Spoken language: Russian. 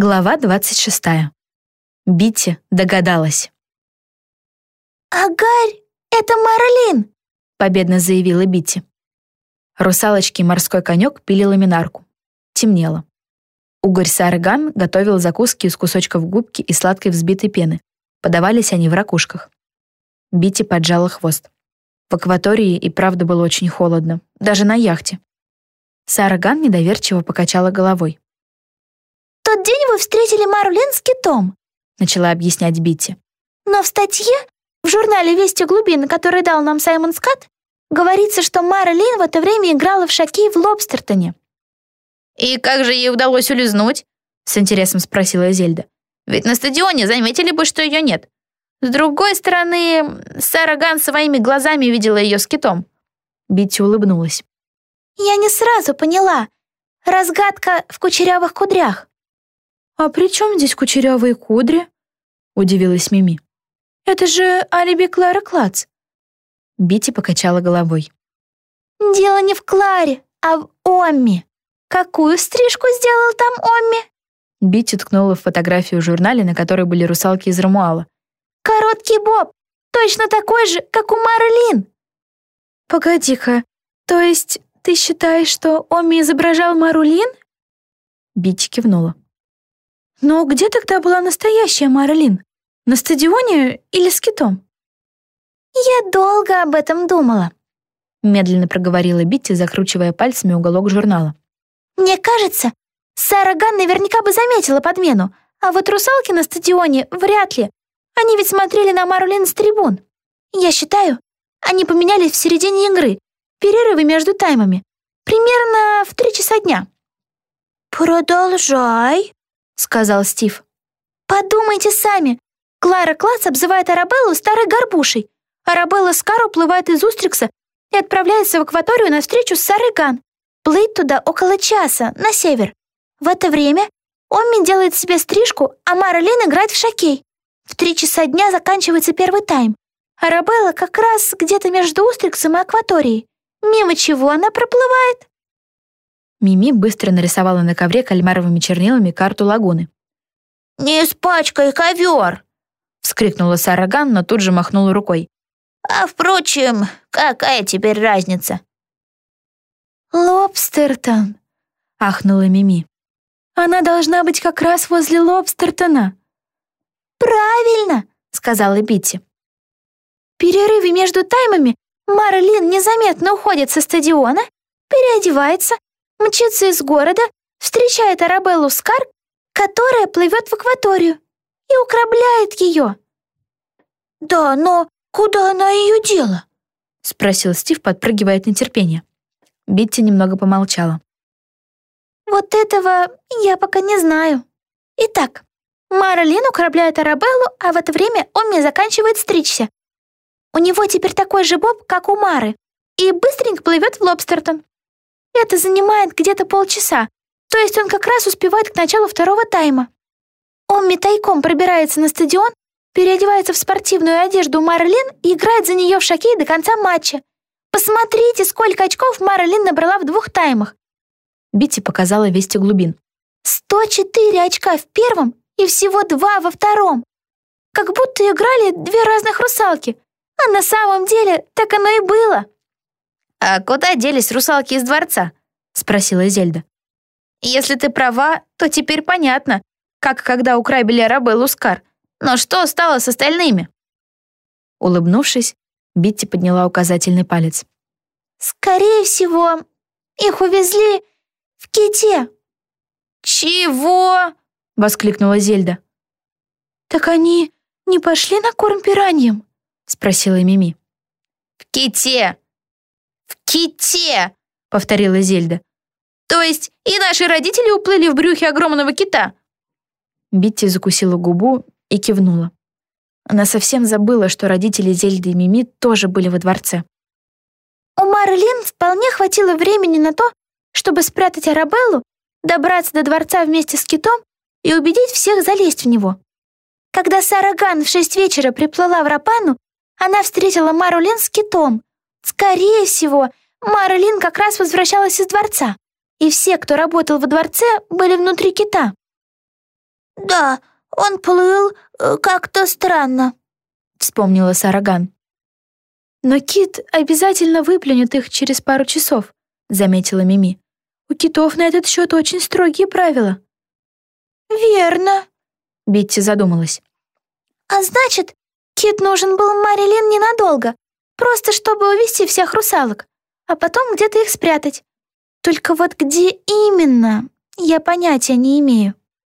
Глава 26. Битти догадалась. «Агарь, это Марлин!» — победно заявила Битти. Русалочки и морской конек пили ламинарку. Темнело. Угорь Сарган готовил закуски из кусочков губки и сладкой взбитой пены. Подавались они в ракушках. Битти поджала хвост. В акватории и правда было очень холодно, даже на яхте. Сараган недоверчиво покачала головой тот день вы встретили Марлен с китом», — начала объяснять Битти. «Но в статье в журнале «Вести глубин», который дал нам Саймон Скотт, говорится, что Марлин в это время играла в шаки в Лобстертоне». «И как же ей удалось улизнуть?» — с интересом спросила Зельда. «Ведь на стадионе заметили бы, что ее нет. С другой стороны, Сара Ган своими глазами видела ее с китом». Битти улыбнулась. «Я не сразу поняла. Разгадка в кучерявых кудрях. «А при чем здесь кучерявые кудри?» — удивилась Мими. «Это же алиби Клары Клац». Битти покачала головой. «Дело не в Кларе, а в Омми. Какую стрижку сделал там Омми?» Битти ткнула в фотографию в журнале, на которой были русалки из Рамуала. «Короткий боб! Точно такой же, как у Марлин!» «Погоди-ка, то есть ты считаешь, что Омми изображал Марлин?» Битти кивнула. Но где тогда была настоящая Марлин? На стадионе или с китом? Я долго об этом думала, медленно проговорила Битти, закручивая пальцами уголок журнала. Мне кажется, Сара Ган наверняка бы заметила подмену, а вот русалки на стадионе вряд ли. Они ведь смотрели на Марлин с трибун. Я считаю, они поменялись в середине игры, перерывы между таймами, примерно в три часа дня. «Продолжай», сказал Стив. «Подумайте сами. Клара Класс обзывает Арабеллу старой горбушей. Арабелла Скар уплывает из Устрикса и отправляется в акваторию на встречу с Сарой Ган. Плыть туда около часа, на север. В это время Омми делает себе стрижку, а Марлин играет в шокей. В три часа дня заканчивается первый тайм. Арабелла как раз где-то между Устриксом и акваторией. Мимо чего она проплывает? Мими быстро нарисовала на ковре кальмаровыми чернилами карту лагуны. «Не испачкай ковер!» — вскрикнула Сара Ган, но тут же махнула рукой. «А впрочем, какая теперь разница?» «Лобстертон!» — ахнула Мими. «Она должна быть как раз возле Лобстертона». «Правильно!» — сказала Битти. В перерыве между таймами Марлин незаметно уходит со стадиона, переодевается мчится из города, встречает Арабеллу Скар, которая плывет в акваторию, и украбляет ее. «Да, но куда она ее дела?» — спросил Стив, подпрыгивая от нетерпения. Битти немного помолчала. «Вот этого я пока не знаю. Итак, Марлин украбляет Арабеллу, а в это время Омми заканчивает стричься. У него теперь такой же боб, как у Мары, и быстренько плывет в Лобстертон. Это занимает где-то полчаса, то есть он как раз успевает к началу второго тайма. Омми тайком пробирается на стадион, переодевается в спортивную одежду Марлин и играет за нее в шокей до конца матча. Посмотрите, сколько очков Марлин набрала в двух таймах. Битти показала вести глубин. 104 очка в первом и всего два во втором. Как будто играли две разных русалки. А на самом деле так оно и было. «А куда делись русалки из дворца?» — спросила Зельда. «Если ты права, то теперь понятно, как когда украбили Арабеллу Скар. Но что стало с остальными?» Улыбнувшись, Битти подняла указательный палец. «Скорее всего, их увезли в ките». «Чего?» — воскликнула Зельда. «Так они не пошли на корм пираньям?» — спросила Мими. «В ките!» «В ките!» — повторила Зельда. «То есть и наши родители уплыли в брюхе огромного кита?» Битти закусила губу и кивнула. Она совсем забыла, что родители Зельды и Мими тоже были во дворце. У Марлин вполне хватило времени на то, чтобы спрятать Арабеллу, добраться до дворца вместе с китом и убедить всех залезть в него. Когда Сара Ган в шесть вечера приплыла в Рапану, она встретила Марулин с китом, Скорее всего, Марлин как раз возвращалась из дворца, и все, кто работал во дворце, были внутри кита. Да, он плыл э, как-то странно», — вспомнила Сараган. «Но кит обязательно выплюнет их через пару часов», — заметила Мими. «У китов на этот счет очень строгие правила». «Верно», — Битти задумалась. «А значит, кит нужен был Марилин ненадолго, просто чтобы увести всех русалок, а потом где-то их спрятать. Только вот где именно, я понятия не имею».